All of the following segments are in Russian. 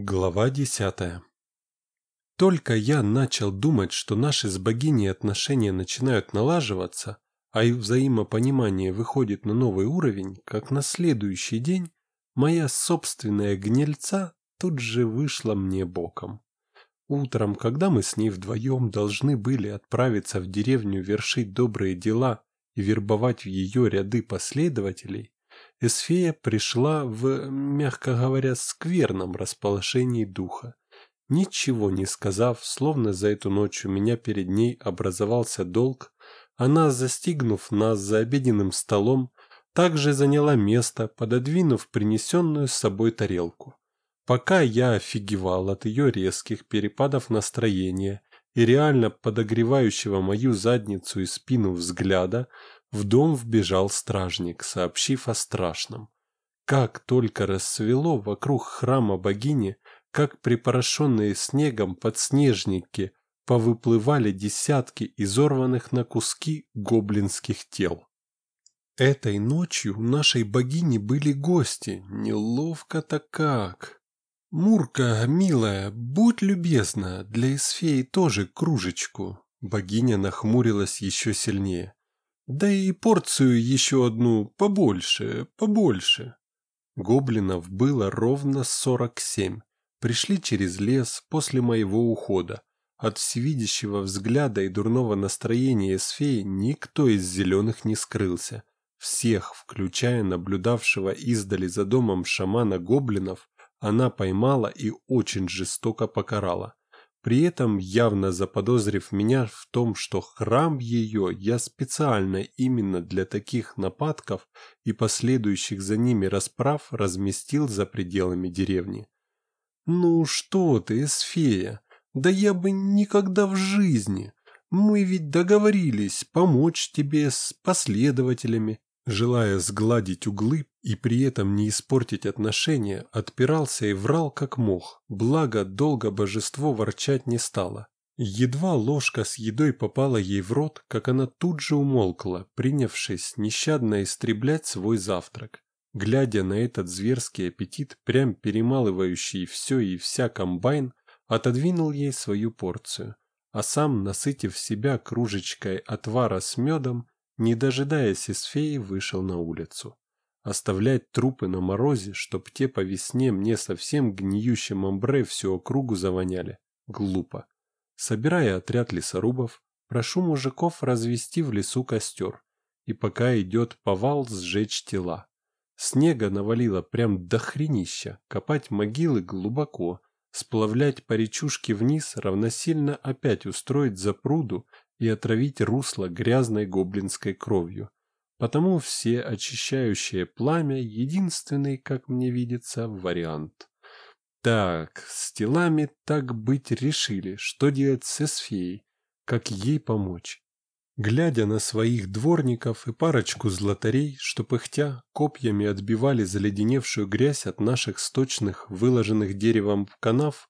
Глава десятая Только я начал думать, что наши с богиней отношения начинают налаживаться, а их взаимопонимание выходит на новый уровень, как на следующий день моя собственная гнильца тут же вышла мне боком. Утром, когда мы с ней вдвоем должны были отправиться в деревню вершить добрые дела и вербовать в ее ряды последователей, Эсфея пришла в, мягко говоря, скверном расположении духа. Ничего не сказав, словно за эту ночь у меня перед ней образовался долг, она, застигнув нас за обеденным столом, также заняла место, пододвинув принесенную с собой тарелку. Пока я офигевал от ее резких перепадов настроения и реально подогревающего мою задницу и спину взгляда, в дом вбежал стражник, сообщив о страшном. Как только рассвело вокруг храма богини, как припорошенные снегом подснежники повыплывали десятки изорванных на куски гоблинских тел. Этой ночью у нашей богини были гости, неловко-то как. «Мурка, милая, будь любезна, для Исфеи тоже кружечку». Богиня нахмурилась еще сильнее. Да и порцию еще одну побольше, побольше. Гоблинов было ровно сорок семь. Пришли через лес после моего ухода. От всевидящего взгляда и дурного настроения Эсфеи никто из зеленых не скрылся. Всех, включая наблюдавшего издали за домом шамана гоблинов, она поймала и очень жестоко покарала при этом явно заподозрив меня в том, что храм ее я специально именно для таких нападков и последующих за ними расправ разместил за пределами деревни. «Ну что ты, Эсфея, да я бы никогда в жизни! Мы ведь договорились помочь тебе с последователями, желая сгладить углы и при этом не испортить отношения, отпирался и врал как мог, благо долго божество ворчать не стало. Едва ложка с едой попала ей в рот, как она тут же умолкла, принявшись нещадно истреблять свой завтрак. Глядя на этот зверский аппетит, прям перемалывающий все и вся комбайн, отодвинул ей свою порцию, а сам, насытив себя кружечкой отвара с медом, не дожидаясь Исфеи, вышел на улицу. Оставлять трупы на морозе, чтоб те по весне мне совсем гниющим амбре всю округу завоняли. Глупо. Собирая отряд лесорубов, прошу мужиков развести в лесу костер. И пока идет повал, сжечь тела. Снега навалило прям до хренища, копать могилы глубоко, сплавлять по речушке вниз равносильно опять устроить запруду и отравить русло грязной гоблинской кровью. Потому все очищающее пламя – единственный, как мне видится, вариант. Так, с телами так быть решили, что делать с Эсфеей, как ей помочь. Глядя на своих дворников и парочку златарей, что пыхтя копьями отбивали заледеневшую грязь от наших сточных, выложенных деревом канав,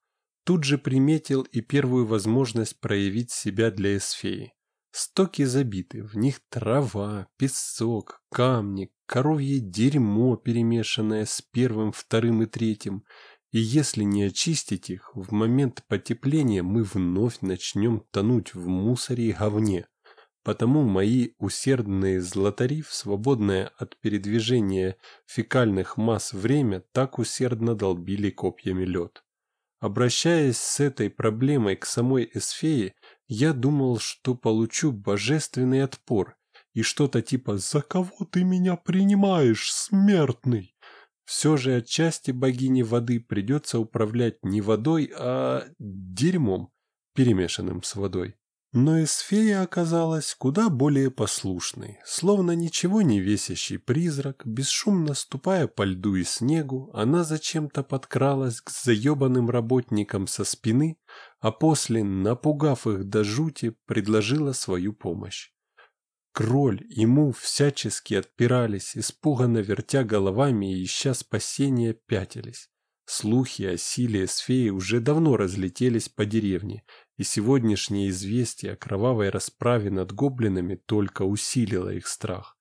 тут же приметил и первую возможность проявить себя для эсфеи. Стоки забиты, в них трава, песок, камни, коровье дерьмо, перемешанное с первым, вторым и третьим. И если не очистить их, в момент потепления мы вновь начнем тонуть в мусоре и говне. Потому мои усердные златари в свободное от передвижения фекальных масс время так усердно долбили копьями лед. Обращаясь с этой проблемой к самой Эсфее, я думал, что получу божественный отпор и что-то типа «За кого ты меня принимаешь, смертный?» Все же отчасти богини воды придется управлять не водой, а дерьмом, перемешанным с водой. Но Эсфея оказалась куда более послушной, словно ничего не весящий призрак, бесшумно ступая по льду и снегу, она зачем-то подкралась к заебанным работникам со спины, а после, напугав их до жути, предложила свою помощь. Кроль ему всячески отпирались, испуганно вертя головами и ища спасения пятились. Слухи о силе Эсфеи уже давно разлетелись по деревне, и сегодняшнее известие о кровавой расправе над гоблинами только усилило их страх.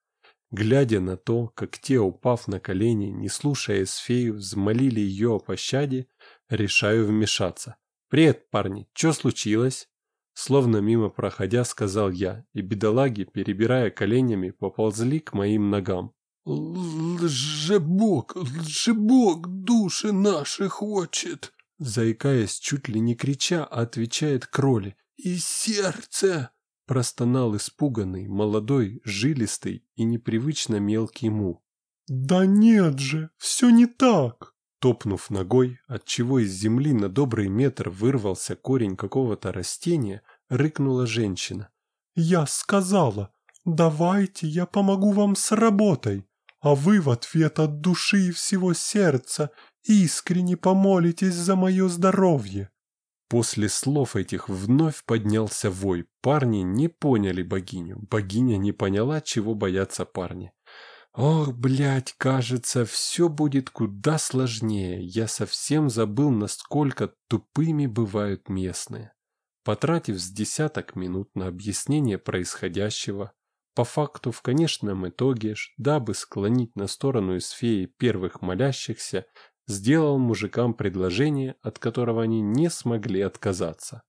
Глядя на то, как те, упав на колени, не слушая Эсфею, взмолили ее о пощаде, Решаю вмешаться. «Привет, парни, что случилось?» Словно мимо проходя, сказал я, и бедолаги, перебирая коленями, поползли к моим ногам. «Лжебог, лжебог души наши хочет!» Заикаясь, чуть ли не крича, отвечает кроли. «И сердце!» Простонал испуганный, молодой, жилистый и непривычно мелкий му. «Да нет же, все не так!» Топнув ногой, отчего из земли на добрый метр вырвался корень какого-то растения, рыкнула женщина. «Я сказала, давайте я помогу вам с работой, а вы в ответ от души и всего сердца искренне помолитесь за мое здоровье». После слов этих вновь поднялся вой. Парни не поняли богиню. Богиня не поняла, чего боятся парни. Ох, блядь, кажется, все будет куда сложнее. Я совсем забыл, насколько тупыми бывают местные. Потратив с десяток минут на объяснение происходящего, по факту в конечном итоге, дабы склонить на сторону Исфеи первых молящихся, сделал мужикам предложение, от которого они не смогли отказаться.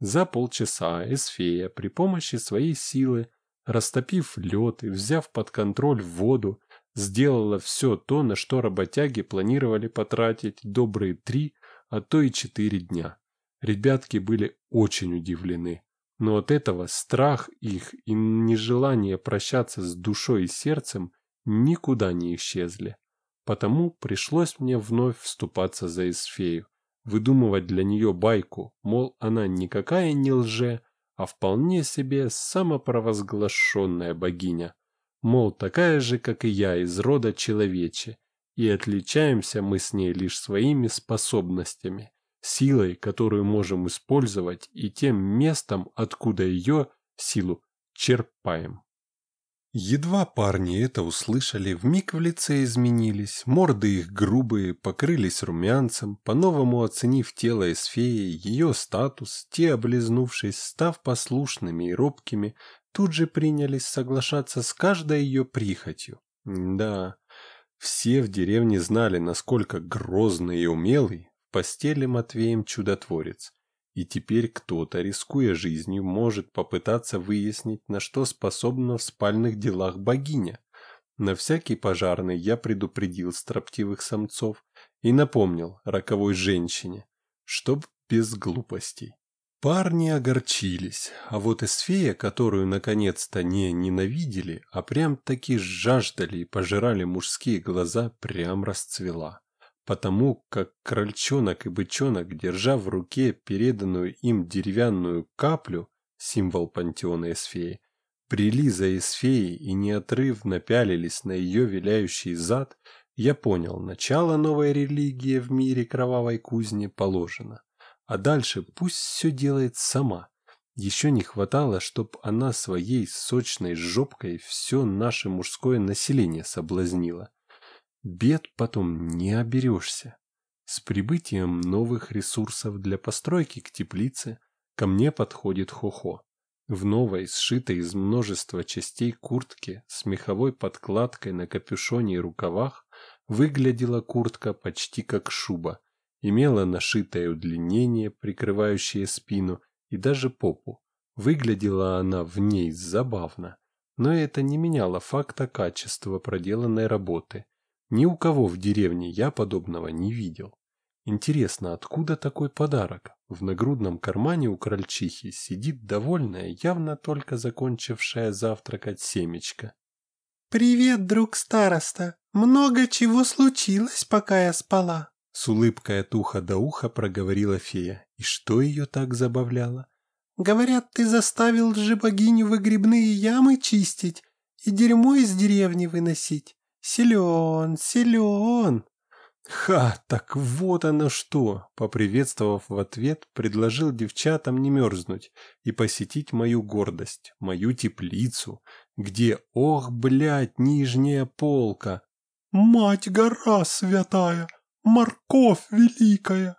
За полчаса Эсфея при помощи своей силы растопив лед и взяв под контроль воду, сделала все то, на что работяги планировали потратить добрые три, а то и четыре дня. Ребятки были очень удивлены, но от этого страх их и нежелание прощаться с душой и сердцем никуда не исчезли. Потому пришлось мне вновь вступаться за Эсфею, выдумывать для нее байку, мол, она никакая не лже, а вполне себе самопровозглашенная богиня. Мол, такая же, как и я, из рода человече, и отличаемся мы с ней лишь своими способностями, силой, которую можем использовать, и тем местом, откуда ее, силу, черпаем. Едва парни это услышали, вмиг в лице изменились, морды их грубые, покрылись румянцем, по-новому оценив тело Эсфеи, ее статус, те, облизнувшись, став послушными и робкими, тут же принялись соглашаться с каждой ее прихотью. Да, все в деревне знали, насколько грозный и умелый постели Матвеем чудотворец. И теперь кто-то, рискуя жизнью, может попытаться выяснить, на что способна в спальных делах богиня. На всякий пожарный я предупредил строптивых самцов и напомнил роковой женщине, чтоб без глупостей. Парни огорчились, а вот Эсфея, которую наконец-то не ненавидели, а прям-таки жаждали и пожирали мужские глаза, прям расцвела потому как крольчонок и бычонок, держа в руке переданную им деревянную каплю, символ пантеона Эсфеи, брели за Эсфеей и неотрывно пялились на ее виляющий зад, я понял, начало новой религии в мире кровавой кузни положено. А дальше пусть все делает сама. Еще не хватало, чтоб она своей сочной жопкой все наше мужское население соблазнила. Бед потом не оберешься. С прибытием новых ресурсов для постройки к теплице ко мне подходит Хохо. В новой, сшитой из множества частей куртке с меховой подкладкой на капюшоне и рукавах выглядела куртка почти как шуба, имела нашитое удлинение, прикрывающее спину и даже попу. Выглядела она в ней забавно, но это не меняло факта качества проделанной работы – ни у кого в деревне я подобного не видел. Интересно, откуда такой подарок? В нагрудном кармане у крольчихи сидит довольная, явно только закончившая завтракать семечка. «Привет, друг староста! Много чего случилось, пока я спала!» С улыбкой от уха до уха проговорила фея. И что ее так забавляло? «Говорят, ты заставил же богиню выгребные ямы чистить и дерьмо из деревни выносить. Силен, силен!» «Ха, так вот оно что!» Поприветствовав в ответ, предложил девчатам не мерзнуть и посетить мою гордость, мою теплицу, где, ох, блядь, нижняя полка. «Мать гора святая! Морковь великая!»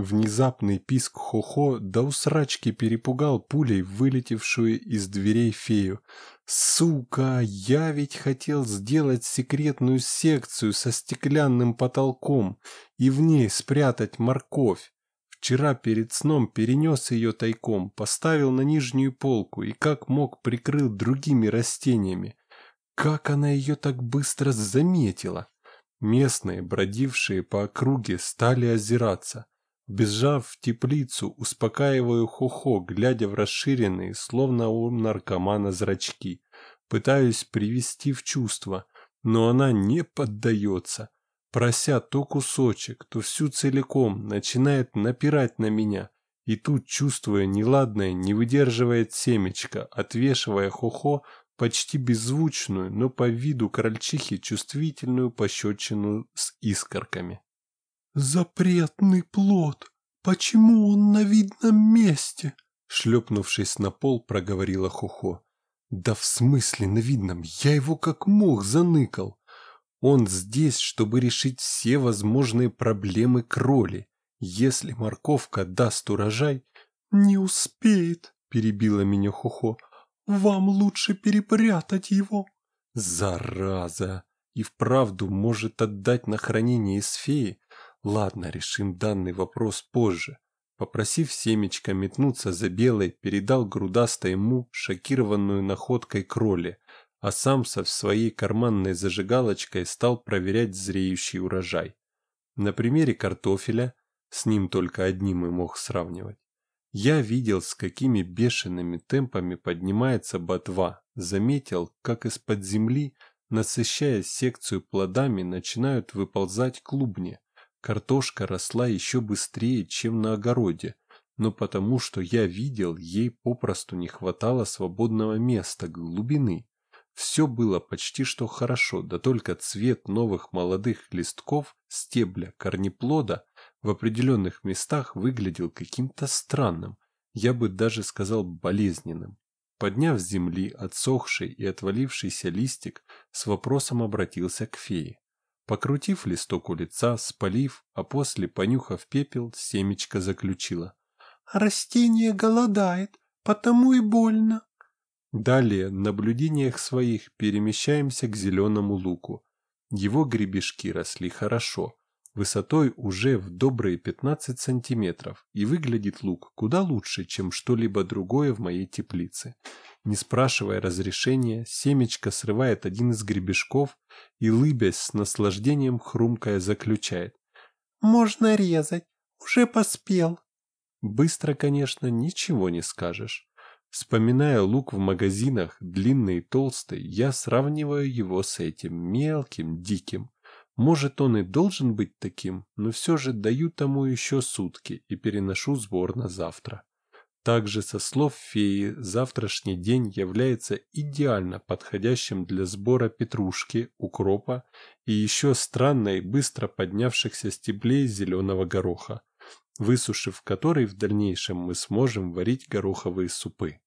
Внезапный писк Хохо до усрачки перепугал пулей вылетевшую из дверей фею. Сука, я ведь хотел сделать секретную секцию со стеклянным потолком и в ней спрятать морковь. Вчера перед сном перенес ее тайком, поставил на нижнюю полку и как мог прикрыл другими растениями. Как она ее так быстро заметила? Местные, бродившие по округе, стали озираться. Бежав в теплицу, успокаиваю Хохо, глядя в расширенные, словно у наркомана, зрачки. Пытаюсь привести в чувство, но она не поддается. Прося то кусочек, то всю целиком, начинает напирать на меня. И тут, чувствуя неладное, не выдерживает семечко, отвешивая Хохо почти беззвучную, но по виду крольчихи чувствительную пощечину с искорками. «Запретный плод! Почему он на видном месте?» Шлепнувшись на пол, проговорила Хухо. «Да в смысле на видном? Я его как мог заныкал. Он здесь, чтобы решить все возможные проблемы кроли. Если морковка даст урожай...» «Не успеет», — перебила меня Хухо. «Вам лучше перепрятать его». «Зараза! И вправду может отдать на хранение из феи? Ладно, решим данный вопрос позже. Попросив семечко метнуться за белой, передал грудастой ему шокированную находкой кроли, а сам со своей карманной зажигалочкой стал проверять зреющий урожай. На примере картофеля, с ним только одним и мог сравнивать, я видел, с какими бешеными темпами поднимается ботва, заметил, как из-под земли, насыщая секцию плодами, начинают выползать клубни, Картошка росла еще быстрее, чем на огороде, но потому что я видел, ей попросту не хватало свободного места, глубины. Все было почти что хорошо, да только цвет новых молодых листков, стебля, корнеплода в определенных местах выглядел каким-то странным, я бы даже сказал болезненным. Подняв с земли отсохший и отвалившийся листик, с вопросом обратился к фее. Покрутив листок у лица, спалив, а после, понюхав пепел, семечко заключила. «Растение голодает, потому и больно». Далее, в наблюдениях своих, перемещаемся к зеленому луку. Его гребешки росли хорошо, высотой уже в добрые 15 сантиметров, и выглядит лук куда лучше, чем что-либо другое в моей теплице. Не спрашивая разрешения, семечко срывает один из гребешков и, лыбясь с наслаждением, хрумкая заключает. «Можно резать, уже поспел». Быстро, конечно, ничего не скажешь. Вспоминая лук в магазинах, длинный и толстый, я сравниваю его с этим мелким, диким. Может, он и должен быть таким, но все же даю тому еще сутки и переношу сбор на завтра. Также, со слов феи, завтрашний день является идеально подходящим для сбора петрушки, укропа и еще странной, быстро поднявшихся стеблей зеленого гороха, высушив который в дальнейшем мы сможем варить гороховые супы.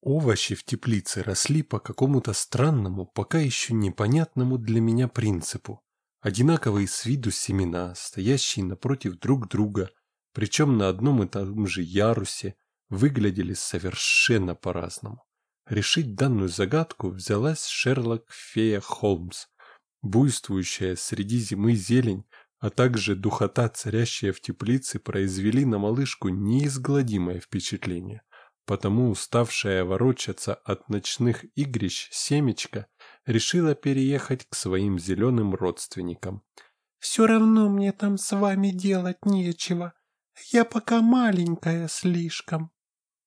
Овощи в теплице росли по какому-то странному, пока еще непонятному для меня принципу. Одинаковые с виду семена, стоящие напротив друг друга, причем на одном и том же ярусе, выглядели совершенно по-разному. Решить данную загадку взялась Шерлок Фея Холмс. Буйствующая среди зимы зелень, а также духота, царящая в теплице, произвели на малышку неизгладимое впечатление. Потому уставшая ворочаться от ночных игрищ семечка решила переехать к своим зеленым родственникам. «Все равно мне там с вами делать нечего. Я пока маленькая слишком».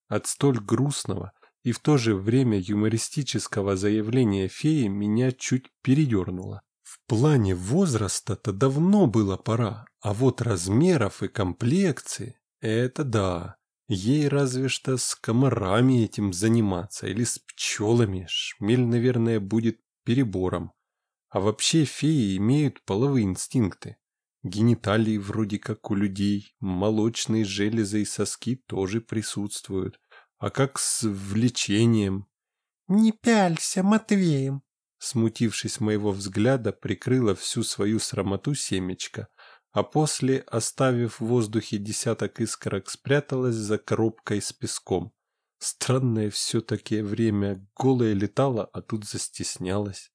От столь грустного и в то же время юмористического заявления феи меня чуть передернуло. В плане возраста-то давно было пора, а вот размеров и комплекции – это да. Ей разве что с комарами этим заниматься или с пчелами. Шмель, наверное, будет перебором. А вообще феи имеют половые инстинкты. Гениталии вроде как у людей, молочные железы и соски тоже присутствуют. А как с влечением? «Не пялься, Матвеем!» Смутившись моего взгляда, прикрыла всю свою срамоту семечко, а после, оставив в воздухе десяток искорок, спряталась за коробкой с песком. Странное все-таки время, голая летала, а тут застеснялась.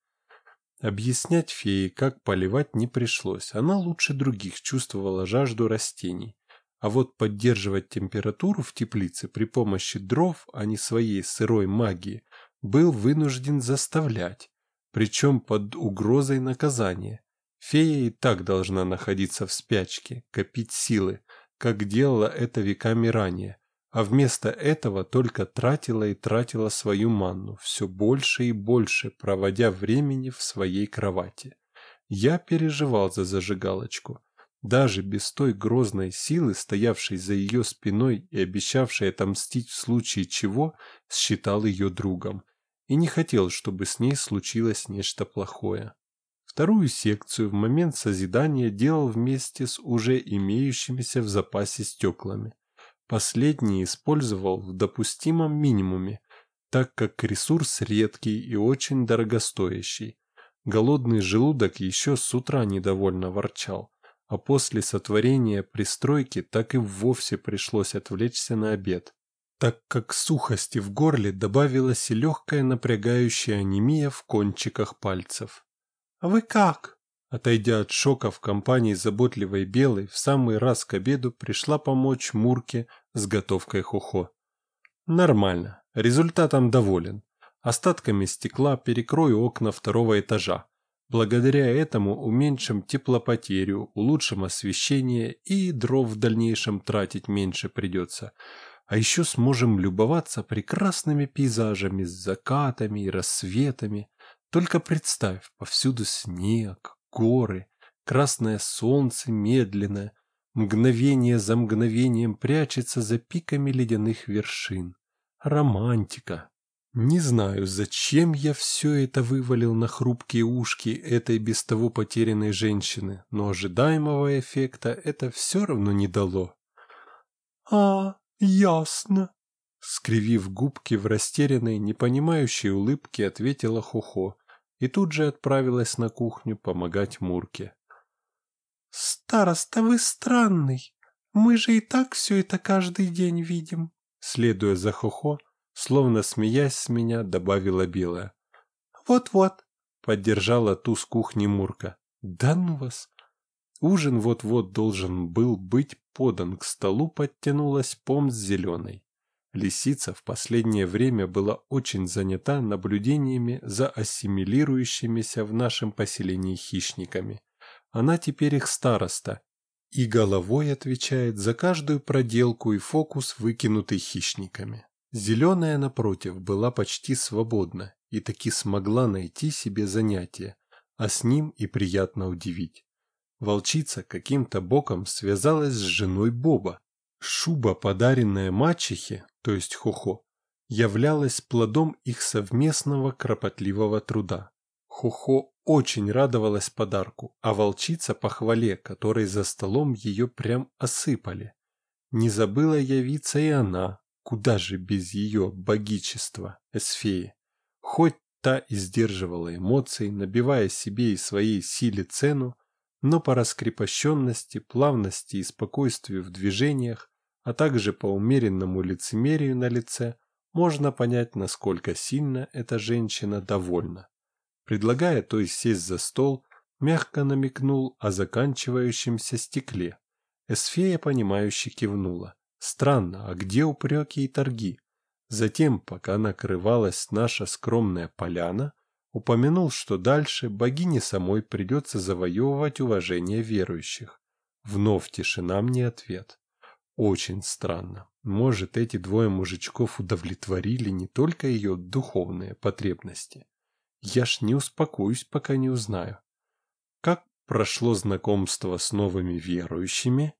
Объяснять фее, как поливать, не пришлось. Она лучше других чувствовала жажду растений. А вот поддерживать температуру в теплице при помощи дров, а не своей сырой магии, был вынужден заставлять, причем под угрозой наказания. Фея и так должна находиться в спячке, копить силы, как делала это веками ранее, а вместо этого только тратила и тратила свою манну, все больше и больше, проводя времени в своей кровати. Я переживал за зажигалочку. Даже без той грозной силы, стоявшей за ее спиной и обещавшей отомстить в случае чего, считал ее другом. И не хотел, чтобы с ней случилось нечто плохое. Вторую секцию в момент созидания делал вместе с уже имеющимися в запасе стеклами. Последний использовал в допустимом минимуме, так как ресурс редкий и очень дорогостоящий. Голодный желудок еще с утра недовольно ворчал, а после сотворения пристройки так и вовсе пришлось отвлечься на обед, так как сухости в горле добавилась и легкая напрягающая анемия в кончиках пальцев. «А вы как?» Отойдя от шока в компании заботливой Белой, в самый раз к обеду пришла помочь Мурке с готовкой хухо. Нормально, результатом доволен. Остатками стекла перекрою окна второго этажа. Благодаря этому уменьшим теплопотерю, улучшим освещение и дров в дальнейшем тратить меньше придется. А еще сможем любоваться прекрасными пейзажами с закатами и рассветами. Только представь, повсюду снег, горы, красное солнце медленно, мгновение за мгновением прячется за пиками ледяных вершин. Романтика. Не знаю, зачем я все это вывалил на хрупкие ушки этой без того потерянной женщины, но ожидаемого эффекта это все равно не дало. «А, ясно», — скривив губки в растерянной, непонимающей улыбке, ответила Хохо, и тут же отправилась на кухню помогать Мурке. «Староста, вы странный. Мы же и так все это каждый день видим». Следуя за Хохо, словно смеясь с меня, добавила Белая. «Вот-вот», — поддержала ту с кухни Мурка. «Да ну вас!» Ужин вот-вот должен был быть подан к столу, подтянулась помс зеленой. Лисица в последнее время была очень занята наблюдениями за ассимилирующимися в нашем поселении хищниками. Она теперь их староста и головой отвечает за каждую проделку и фокус, выкинутый хищниками. Зеленая, напротив, была почти свободна и таки смогла найти себе занятие, а с ним и приятно удивить. Волчица каким-то боком связалась с женой Боба, Шуба, подаренная мачехе, то есть Хохо, являлась плодом их совместного кропотливого труда. Хохо очень радовалась подарку, а волчица похвале, которой за столом ее прям осыпали. Не забыла явиться и она, куда же без ее богичества, Эсфеи. Хоть та и сдерживала эмоции, набивая себе и своей силе цену, но по раскрепощенности, плавности и спокойствию в движениях а также по умеренному лицемерию на лице можно понять, насколько сильно эта женщина довольна. Предлагая той сесть за стол, мягко намекнул о заканчивающемся стекле. Эсфея, понимающе кивнула. Странно, а где упреки и торги? Затем, пока накрывалась наша скромная поляна, упомянул, что дальше богине самой придется завоевывать уважение верующих. Вновь тишина мне ответ. Очень странно. Может, эти двое мужичков удовлетворили не только ее духовные потребности. Я ж не успокоюсь, пока не узнаю. Как прошло знакомство с новыми верующими?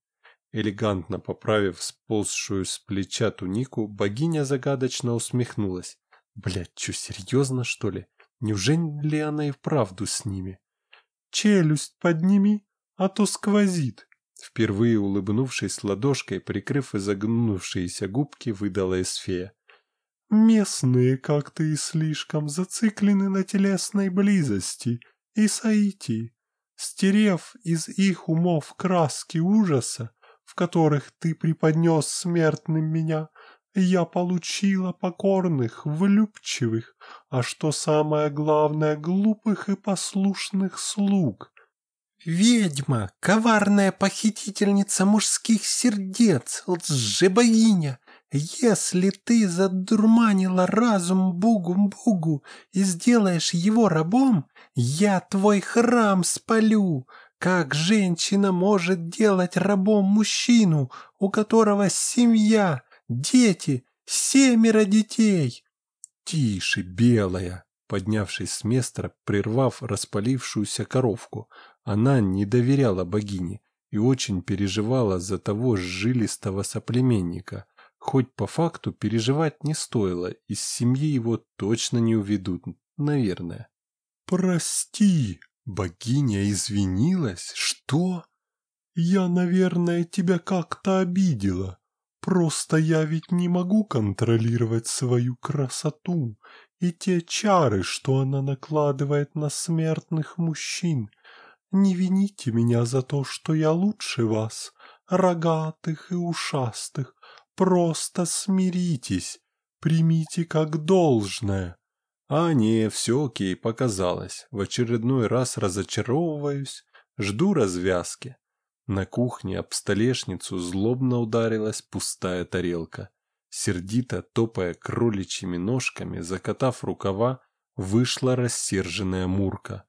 Элегантно поправив сползшую с плеча тунику, богиня загадочно усмехнулась. Блядь, что, серьезно, что ли? Неужели она и вправду с ними? «Челюсть подними, а то сквозит», Впервые улыбнувшись ладошкой, прикрыв изогнувшиеся губки, выдала Эсфея. «Местные как-то и слишком зациклены на телесной близости и сойти. Стерев из их умов краски ужаса, в которых ты преподнес смертным меня, я получила покорных, влюбчивых, а что самое главное, глупых и послушных слуг. Ведьма, коварная похитительница мужских сердец, лжебогиня, если ты задурманила разум Бугу-Бугу и сделаешь его рабом, я твой храм спалю. Как женщина может делать рабом мужчину, у которого семья, дети, семеро детей? Тише, белая, поднявшись с места, прервав распалившуюся коровку, она не доверяла богине и очень переживала за того жилистого соплеменника, хоть по факту переживать не стоило, из семьи его точно не уведут, наверное. «Прости, богиня извинилась? Что? Я, наверное, тебя как-то обидела. Просто я ведь не могу контролировать свою красоту и те чары, что она накладывает на смертных мужчин. Не вините меня за то, что я лучше вас, рогатых и ушастых. Просто смиритесь, примите как должное. А не, все окей, показалось. В очередной раз разочаровываюсь, жду развязки. На кухне об столешницу злобно ударилась пустая тарелка. Сердито топая кроличьими ножками, закатав рукава, вышла рассерженная Мурка.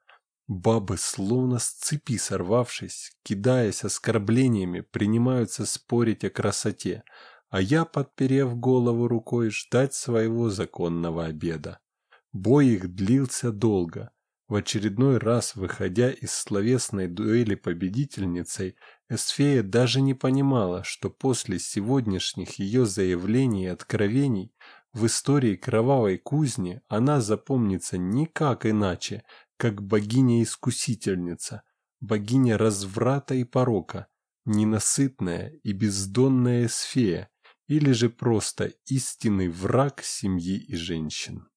Бабы, словно с цепи сорвавшись, кидаясь оскорблениями, принимаются спорить о красоте, а я, подперев голову рукой, ждать своего законного обеда. Бой их длился долго. В очередной раз, выходя из словесной дуэли победительницей, Эсфея даже не понимала, что после сегодняшних ее заявлений и откровений в истории кровавой кузни она запомнится никак иначе, как богиня-искусительница, богиня разврата и порока, ненасытная и бездонная Эсфея, или же просто истинный враг семьи и женщин.